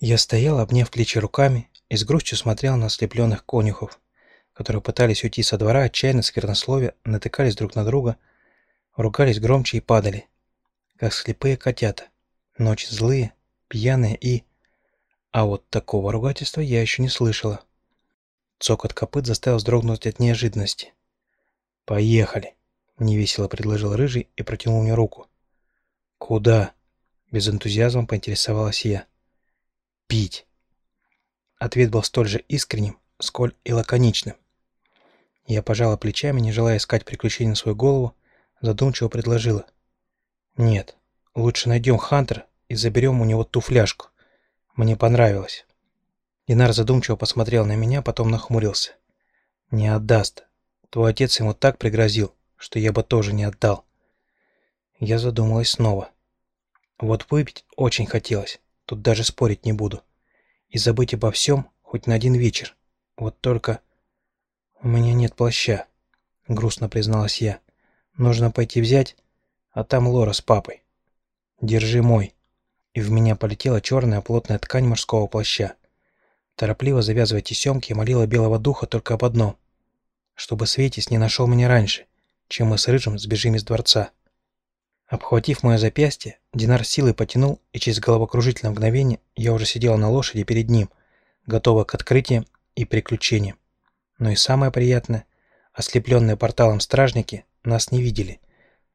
Я стоял, обняв плечи руками, и с грустью смотрел на ослепленных конюхов, которые пытались уйти со двора, отчаянно сквернословия, натыкались друг на друга, ругались громче и падали, как слепые котята, ночи злые, пьяные и... А вот такого ругательства я еще не слышала. Цокот копыт заставил вздрогнуть от неожиданности. «Поехали!» — невесело предложил Рыжий и протянул мне руку. «Куда?» — без энтузиазма поинтересовалась я. «Пить!» Ответ был столь же искренним, сколь и лаконичным. Я пожала плечами, не желая искать приключений на свою голову, задумчиво предложила. «Нет, лучше найдем Хантера и заберем у него ту фляжку. Мне понравилось». Динар задумчиво посмотрел на меня, потом нахмурился. «Не отдаст. Твой отец ему так пригрозил, что я бы тоже не отдал». Я задумалась снова. Вот выпить очень хотелось, тут даже спорить не буду. И забыть обо всем хоть на один вечер. Вот только... «У меня нет плаща», — грустно призналась я. «Нужно пойти взять, а там Лора с папой. Держи мой». И в меня полетела черная плотная ткань мужского плаща. Торопливо завязывая тесемки, молила белого духа только об одном. Чтобы Светис не нашел меня раньше, чем мы с Рыжим сбежим из дворца. Обхватив мое запястье, Динар силой потянул, и через головокружительное мгновение я уже сидела на лошади перед ним, готова к открытиям и приключениям. Но и самое приятное, ослепленные порталом стражники нас не видели,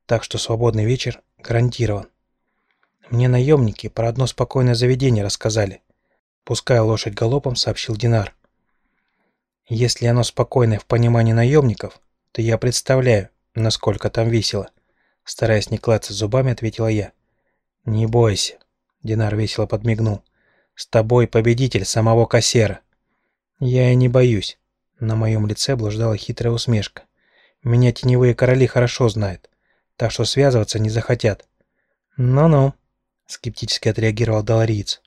так что свободный вечер гарантирован. Мне наемники про одно спокойное заведение рассказали. Пуская лошадь галопом, сообщил Динар. Если оно спокойное в понимании наемников, то я представляю, насколько там весело. Стараясь не клацать зубами, ответила я. «Не бойся», — Динар весело подмигнул. «С тобой победитель самого кассера». «Я и не боюсь». На моем лице блуждала хитрая усмешка. «Меня теневые короли хорошо знают, так что связываться не захотят». «Ну-ну», — скептически отреагировал Долориец.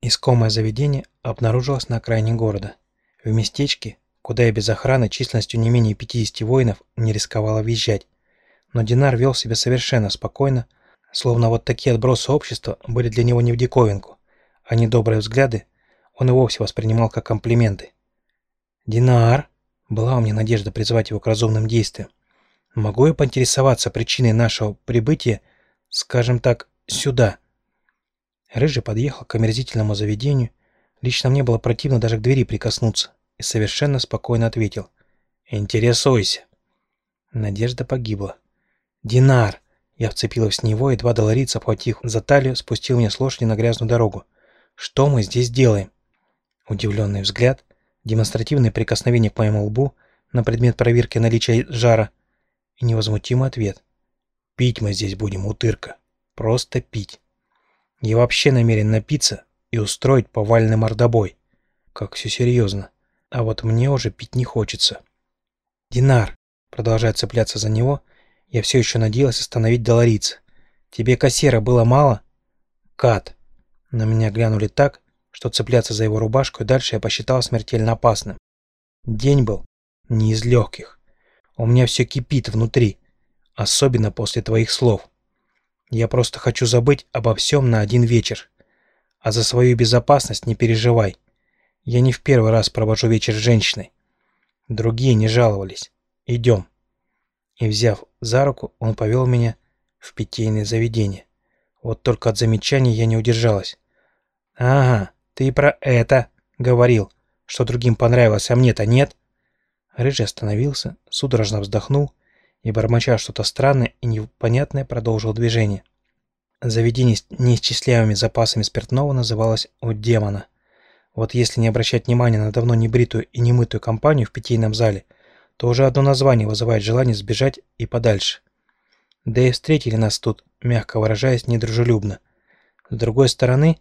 Искомое заведение обнаружилось на окраине города. В местечке, куда я без охраны численностью не менее 50 воинов не рисковала въезжать. Но Динар вел себя совершенно спокойно, словно вот такие отбросы общества были для него не в диковинку, а недобрые взгляды он и вовсе воспринимал как комплименты. «Динар!» — была у меня надежда призвать его к разумным действиям. «Могу я поинтересоваться причиной нашего прибытия, скажем так, сюда?» Рыжий подъехал к омерзительному заведению. Лично мне было противно даже к двери прикоснуться. И совершенно спокойно ответил. «Интересуйся». Надежда погибла. «Динар!» Я вцепилась в него, и два долларица, обхватив за талию, спустил меня с лошади на грязную дорогу. «Что мы здесь делаем?» Удивленный взгляд, демонстративное прикосновение к моему лбу на предмет проверки наличия жара и невозмутимый ответ. «Пить мы здесь будем, утырка. Просто пить». Я вообще намерен напиться и устроить повальный мордобой. Как все серьезно. А вот мне уже пить не хочется. Динар, продолжая цепляться за него, я все еще надеялась остановить долларица. Тебе кассира было мало? Кат. На меня глянули так, что цепляться за его рубашку и дальше я посчитал смертельно опасным. День был не из легких. У меня все кипит внутри, особенно после твоих слов. Я просто хочу забыть обо всем на один вечер. А за свою безопасность не переживай. Я не в первый раз провожу вечер с женщиной. Другие не жаловались. Идем. И взяв за руку, он повел меня в питейное заведение. Вот только от замечаний я не удержалась. «Ага, ты про это говорил, что другим понравилось, а мне-то нет?» Рыжий остановился, судорожно вздохнул и, бормоча что-то странное и непонятное, продолжил движение. Заведение с неисчисляемыми запасами спиртного называлось «У демона». Вот если не обращать внимания на давно не бритую и не мытую компанию в питейном зале, то уже одно название вызывает желание сбежать и подальше. Да и встретили нас тут, мягко выражаясь, недружелюбно. С другой стороны,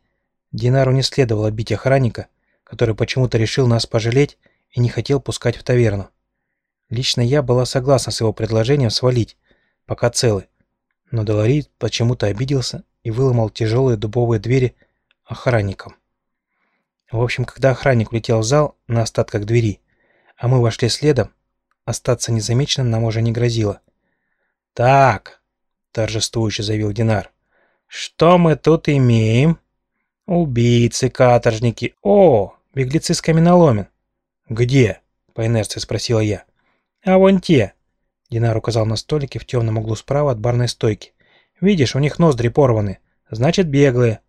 Динару не следовало бить охранника, который почему-то решил нас пожалеть и не хотел пускать в таверну. Лично я была согласна с его предложением свалить, пока целы. Но Долорит почему-то обиделся и выломал тяжелые дубовые двери охранникам. В общем, когда охранник улетел в зал на остатках двери, а мы вошли следом, остаться незамеченным нам уже не грозило. «Так», — торжествующе заявил Динар, — «что мы тут имеем?» «Убийцы, каторжники! О, беглецы с каменоломен!» «Где?» — по инерции спросила я. «А вон те!» — Динар указал на столики в темном углу справа от барной стойки. «Видишь, у них ноздри порваны. Значит, беглые».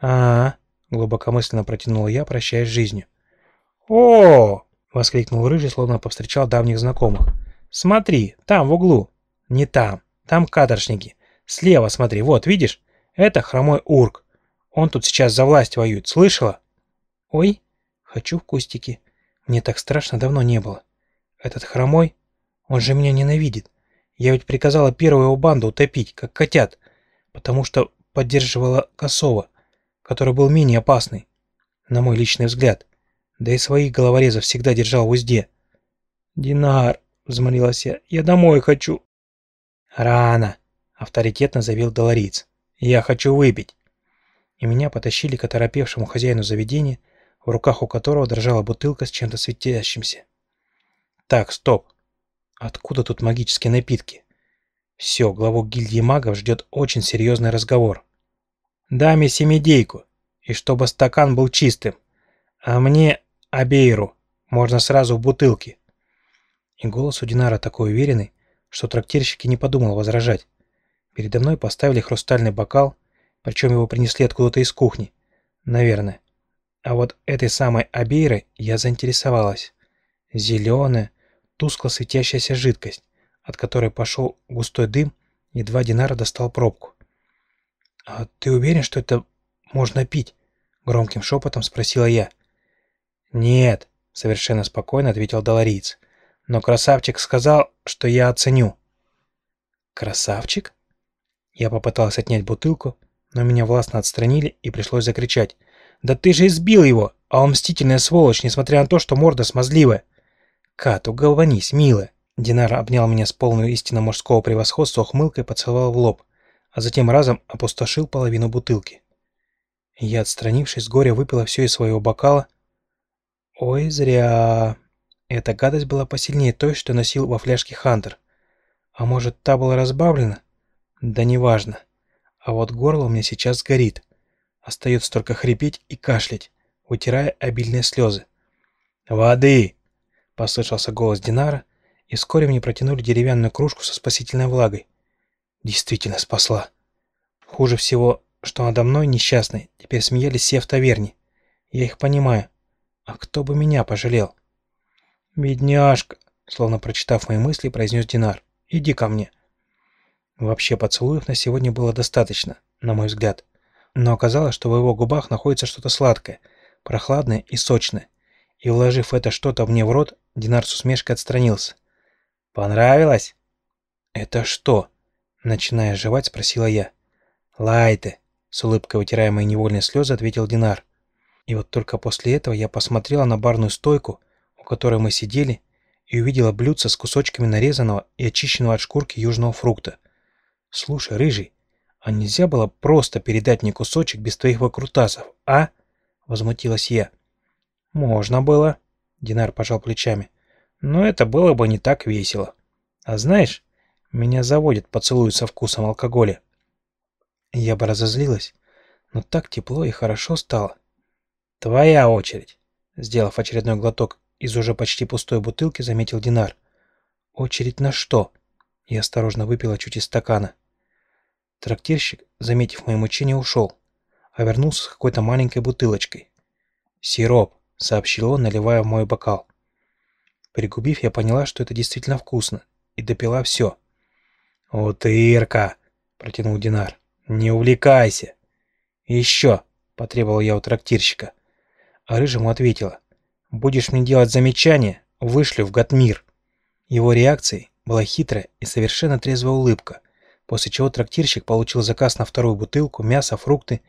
«А-а-а!» — глубокомысленно протянула я, прощаясь с жизнью. «О!» — воскликнул Рыжий, словно повстречал давних знакомых. «Смотри, там, в углу». «Не там. Там каторжники. Слева смотри, вот, видишь? Это хромой урк. Он тут сейчас за власть воюет, слышала?» «Ой, хочу в кустики. Мне так страшно давно не было. Этот хромой, он же меня ненавидит. Я ведь приказала первую его банду утопить, как котят, потому что поддерживала Косова, который был менее опасный, на мой личный взгляд. Да и своих головорезов всегда держал в узде. «Динар», — взмолилась я, — «я домой хочу». «Рано», — авторитетно заявил Долориц. «Я хочу выпить» и меня потащили к оторопевшему хозяину заведения, в руках у которого дрожала бутылка с чем-то светящимся. Так, стоп. Откуда тут магические напитки? Все, главу гильдии магов ждет очень серьезный разговор. Даме семидейку, и чтобы стакан был чистым. А мне абейру, можно сразу в бутылке. И голос у Динара такой уверенный, что трактирщик и не подумал возражать. Передо мной поставили хрустальный бокал, причем его принесли откуда-то из кухни. Наверное. А вот этой самой Абейрой я заинтересовалась. Зеленая, тускло светящаяся жидкость, от которой пошел густой дым, и два динара достал пробку. «А ты уверен, что это можно пить?» — громким шепотом спросила я. «Нет», — совершенно спокойно ответил Долориец. «Но красавчик сказал, что я оценю». «Красавчик?» Я попытался отнять бутылку, но меня властно отстранили и пришлось закричать. «Да ты же избил его, а он мстительная сволочь, несмотря на то, что морда смазливая!» «Кат, уголванись, милая!» Динар обнял меня с полной истинно мужского превосходства ухмылкой поцеловал в лоб, а затем разом опустошил половину бутылки. Я, отстранившись, с горя выпила все из своего бокала. Ой, зря. Эта гадость была посильнее той, что носил во фляжке Хантер. А может, та была разбавлена? Да неважно. А вот горло у меня сейчас сгорит. Остается только хрипеть и кашлять, утирая обильные слезы. «Воды!» — послышался голос Динара, и вскоре мне протянули деревянную кружку со спасительной влагой. Действительно спасла. Хуже всего, что надо мной, несчастной, теперь смеялись все в таверне. Я их понимаю. А кто бы меня пожалел? «Бедняжка!» — словно прочитав мои мысли, произнес Динар. «Иди ко мне». Вообще поцелуев на сегодня было достаточно, на мой взгляд. Но оказалось, что в его губах находится что-то сладкое, прохладное и сочное. И вложив это что-то мне в рот, Динар с усмешкой отстранился. «Понравилось?» «Это что?» Начиная жевать, спросила я. «Лайте», — с улыбкой вытирая мои невольные слезы, ответил Динар. И вот только после этого я посмотрела на барную стойку, у которой мы сидели, и увидела блюдце с кусочками нарезанного и очищенного от шкурки южного фрукта — «Слушай, Рыжий, а нельзя было просто передать мне кусочек без твоих выкрутасов, а?» — возмутилась я. «Можно было», — Динар пожал плечами. «Но это было бы не так весело. А знаешь, меня заводит поцелуй со вкусом алкоголя». Я бы разозлилась, но так тепло и хорошо стало. «Твоя очередь», — сделав очередной глоток из уже почти пустой бутылки, заметил Динар. «Очередь на что?» Я осторожно выпила чуть из стакана. Трактирщик, заметив мои мучения, ушел, а вернулся с какой-то маленькой бутылочкой. «Сироп», — сообщил он, наливая в мой бокал. Пригубив, я поняла, что это действительно вкусно, и допила все. «Вот Ирка!» — протянул Динар. «Не увлекайся!» «Еще!» — потребовал я у трактирщика. А Рыжему ответила. «Будешь мне делать замечания, вышлю в Гатмир». Его реакцией была хитрая и совершенно трезвая улыбка — после чего трактирщик получил заказ на вторую бутылку, мясо, фрукты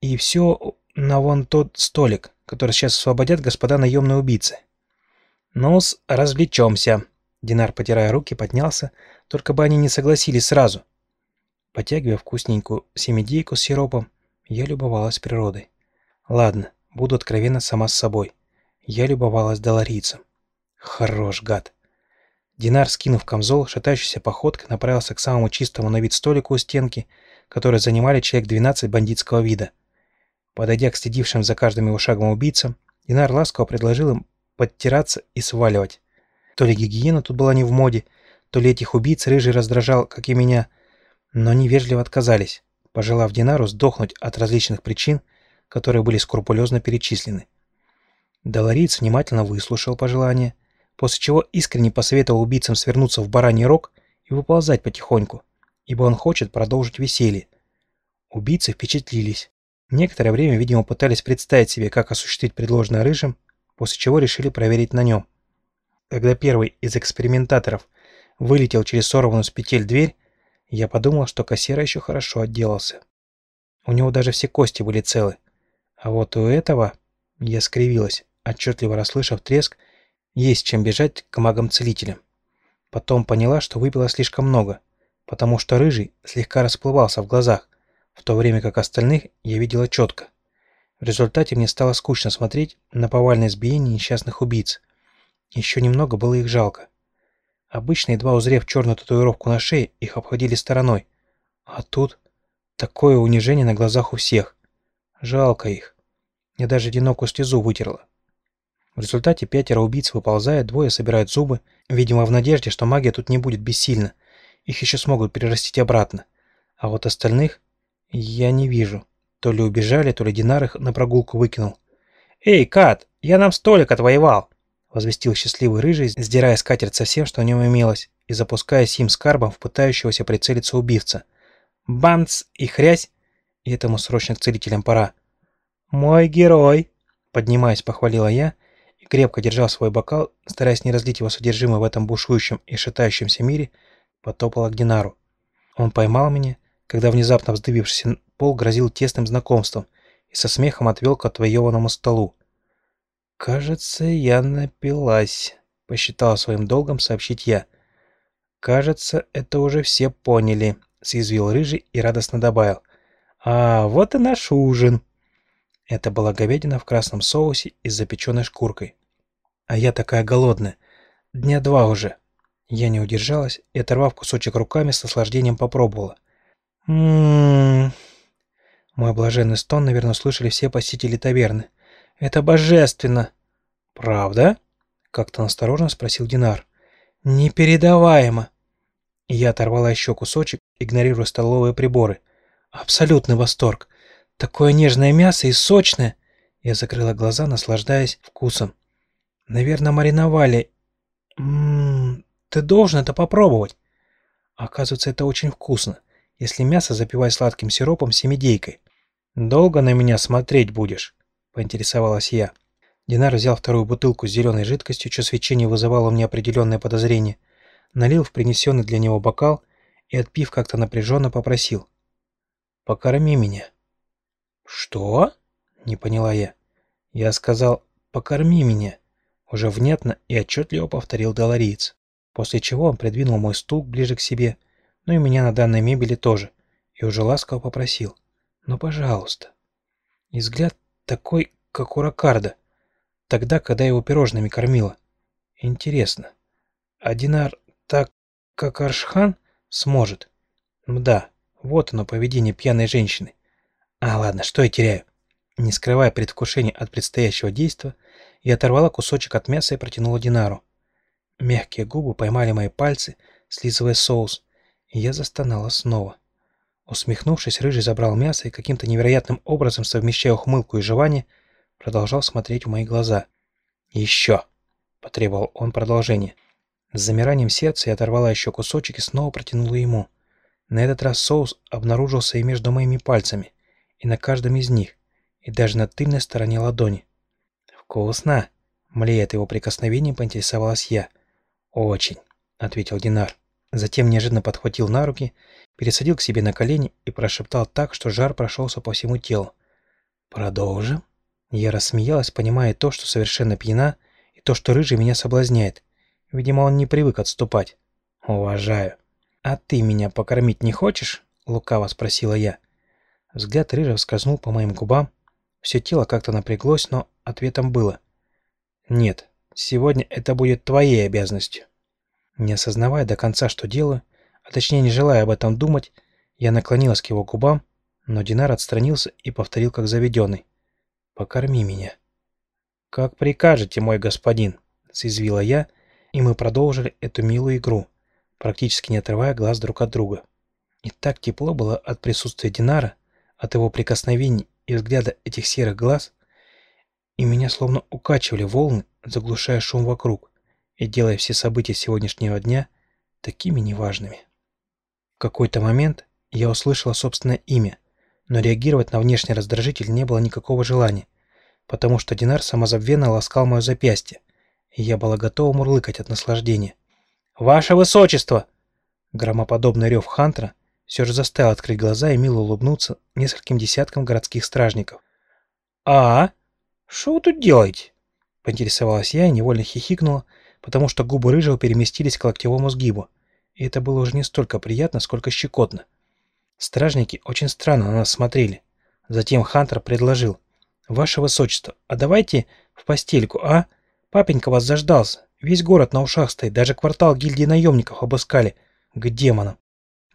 и все на вон тот столик, который сейчас освободят господа наемные убийцы. «Ну-с, развлечемся», — Динар, потирая руки, поднялся, только бы они не согласились сразу. Потягивая вкусненькую семидейку с сиропом, я любовалась природой. Ладно, буду откровенна сама с собой. Я любовалась доларийцем. Хорош, гад. Динар, скинув камзол, шатающейся походкой направился к самому чистому на вид столику у стенки, который занимали человек 12 бандитского вида. Подойдя к следившим за каждым его шагом убийцам, Динар ласково предложил им подтираться и сваливать. То ли гигиена тут была не в моде, то ли этих убийц рыжий раздражал, как и меня, но они вежливо отказались, пожелав Динару сдохнуть от различных причин, которые были скрупулезно перечислены. Долориец внимательно выслушал пожелание, после чего искренне посоветовал убийцам свернуться в бараний рог и выползать потихоньку, ибо он хочет продолжить веселье. Убийцы впечатлились. Некоторое время, видимо, пытались представить себе, как осуществить предложенное рыжим, после чего решили проверить на нем. Когда первый из экспериментаторов вылетел через сорванную с петель дверь, я подумал, что кассир еще хорошо отделался. У него даже все кости были целы. А вот у этого я скривилась, отчетливо расслышав треск, есть чем бежать к магам-целителям. Потом поняла, что выпила слишком много, потому что рыжий слегка расплывался в глазах, в то время как остальных я видела четко. В результате мне стало скучно смотреть на повальное избиение несчастных убийц. Еще немного было их жалко. Обычно, едва узрев черную татуировку на шее, их обходили стороной. А тут такое унижение на глазах у всех. Жалко их. Я даже одинокую слезу вытерла. В результате пятеро убийц выползают, двое собирают зубы, видимо, в надежде, что магия тут не будет бессильна. Их еще смогут перерастить обратно. А вот остальных я не вижу. То ли убежали, то ли Динар их на прогулку выкинул. «Эй, Кат, я нам столик отвоевал!» возвестил счастливый рыжий, сдирая скатерть со всем, что у него имелось, и запуская сим с карбом в пытающегося прицелиться убивца. Бамц и хрясь! И этому срочно к целителям пора. «Мой герой!» Поднимаясь, похвалила я и, крепко держал свой бокал, стараясь не разлить его содержимое в этом бушующем и шатающемся мире, потопала к Динару. Он поймал меня, когда внезапно вздыбившийся пол грозил тесным знакомством и со смехом отвел к отвоеванному столу. «Кажется, я напилась», — посчитал своим долгом сообщить я. «Кажется, это уже все поняли», — съязвил Рыжий и радостно добавил. «А вот и наш ужин». Это была говядина в красном соусе и с запеченной шкуркой. А я такая голодная. Дня два уже. Я не удержалась и, оторвав кусочек руками, с наслаждением попробовала. Ммм. Мой блаженный стон, наверное, слышали все посетители таверны. Это божественно!» «Правда?» — как-то осторожно спросил Динар. «Непередаваемо!» Я оторвала еще кусочек, игнорируя столовые приборы. «Абсолютный восторг! Такое нежное мясо и сочное!» Я закрыла глаза, наслаждаясь вкусом. «Наверное, мариновали. Ммм, ты должен это попробовать!» Оказывается, это очень вкусно, если мясо запивать сладким сиропом семидейкой. «Долго на меня смотреть будешь?» поинтересовалась я. Динар взял вторую бутылку с зеленой жидкостью, чье свечение вызывало меня определенное подозрение, налил в принесенный для него бокал и, отпив как-то напряженно, попросил. «Покорми меня». «Что?» — не поняла я. Я сказал «покорми меня», уже внятно и отчетливо повторил Долориец, после чего он придвинул мой стул ближе к себе, ну и меня на данной мебели тоже, и уже ласково попросил «ну пожалуйста». И взгляд такой, как у Ракарда. Тогда, когда его пирожными кормила. Интересно. А Динар так, как Аршхан, сможет? Да, вот оно, поведение пьяной женщины. А, ладно, что я теряю? Не скрывая предвкушения от предстоящего действа, я оторвала кусочек от мяса и протянула Динару. Мягкие губы поймали мои пальцы, слизывая соус, и я застонала снова. Усмехнувшись, Рыжий забрал мясо и каким-то невероятным образом, совмещая ухмылку и жевание, продолжал смотреть в мои глаза. «Еще!» — потребовал он продолжение. С замиранием сердца я оторвала еще кусочек и снова протянула ему. На этот раз соус обнаружился и между моими пальцами, и на каждом из них, и даже на тыльной стороне ладони. «Вкусно!» — млея от его прикосновения, поинтересовалась я. «Очень!» — ответил Динар. Затем неожиданно подхватил на руки, пересадил к себе на колени и прошептал так, что жар прошелся по всему телу. «Продолжим?» Я рассмеялась, понимая то, что совершенно пьяна, и то, что рыжий меня соблазняет. Видимо, он не привык отступать. «Уважаю». «А ты меня покормить не хочешь?» — лукаво спросила я. Взгляд рыжего скользнул по моим губам. Все тело как-то напряглось, но ответом было. «Нет, сегодня это будет твоей обязанностью». Не осознавая до конца, что делаю, а точнее не желая об этом думать, я наклонилась к его губам, Но Динар отстранился и повторил как заведенный. «Покорми меня». «Как прикажете, мой господин», — съязвила я, и мы продолжили эту милую игру, практически не отрывая глаз друг от друга. И так тепло было от присутствия Динара, от его прикосновений и взгляда этих серых глаз, и меня словно укачивали волны, заглушая шум вокруг и делая все события сегодняшнего дня такими неважными. В какой-то момент я услышала собственное имя, но реагировать на внешний раздражитель не было никакого желания, потому что Динар самозабвенно ласкал мое запястье, и я была готова мурлыкать от наслаждения. «Ваше Высочество!» Громоподобный рев Хантера все же заставил открыть глаза и мило улыбнуться нескольким десяткам городских стражников. «А? Что вы тут делаете?» Поинтересовалась я и невольно хихикнула, потому что губы Рыжего переместились к локтевому сгибу, и это было уже не столько приятно, сколько щекотно. Стражники очень странно на нас смотрели. Затем Хантер предложил. «Ваше Высочество, а давайте в постельку, а? Папенька вас заждался. Весь город на ушах стоит, даже квартал гильдии наемников обыскали. К демонам.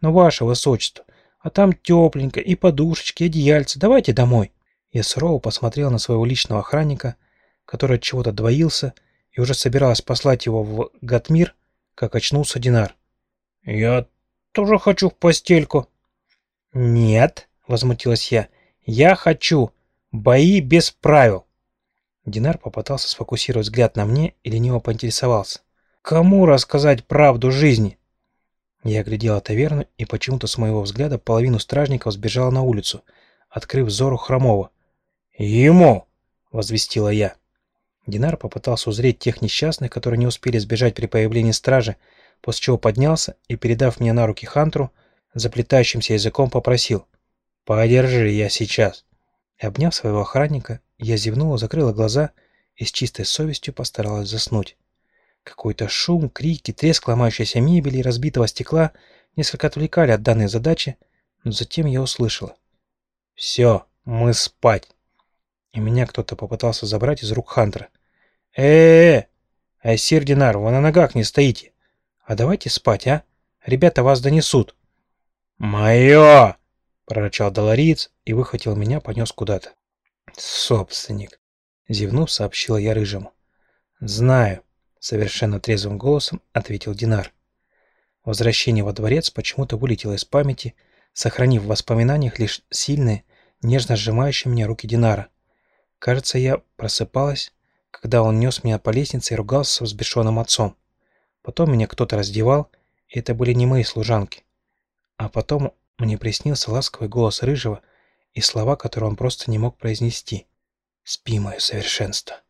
Но «Ну, ваше Высочество, а там тепленько, и подушечки, и одеяльцы. Давайте домой». Я сурово посмотрел на своего личного охранника, который от чего-то двоился и уже собиралась послать его в Гатмир, как очнулся Динар. «Я тоже хочу в постельку». «Нет», — возмутилась я, — «я хочу. Бои без правил». Динар попытался сфокусировать взгляд на мне и лениво поинтересовался. «Кому рассказать правду жизни?» Я оглядела таверну, и почему-то с моего взгляда половину стражников сбежала на улицу, открыв взору Хромова. «Ему!» — возвестила я. Динар попытался узреть тех несчастных, которые не успели сбежать при появлении стражи, после чего поднялся и, передав мне на руки Хантру, заплетающимся языком попросил «Подержи, я сейчас». И, обняв своего охранника, я зевнула, закрыла глаза и с чистой совестью постаралась заснуть. Какой-то шум, крики, треск ломающейся мебели и разбитого стекла несколько отвлекали от данной задачи, но затем я услышала. «Все, мы спать!» И меня кто-то попытался забрать из рук Хантера. «Э-э-э! Айсир Динар, вы на ногах не стоите! А давайте спать, а? Ребята вас донесут!» «Мое!» — прорычал Долориец и выхватил меня, понес куда-то. «Собственник!» — зевнув, сообщила я Рыжему. «Знаю», — совершенно трезвым голосом ответил Динар. Возвращение во дворец почему-то вылетело из памяти, сохранив в воспоминаниях лишь сильные, нежно сжимающие меня руки Динара. Кажется, я просыпалась, когда он нес меня по лестнице и ругался с взбешенным отцом. Потом меня кто-то раздевал, и это были не мои служанки. А потом мне приснился ласковый голос Рыжего и слова, которые он просто не мог произнести. «Спи, мое совершенство».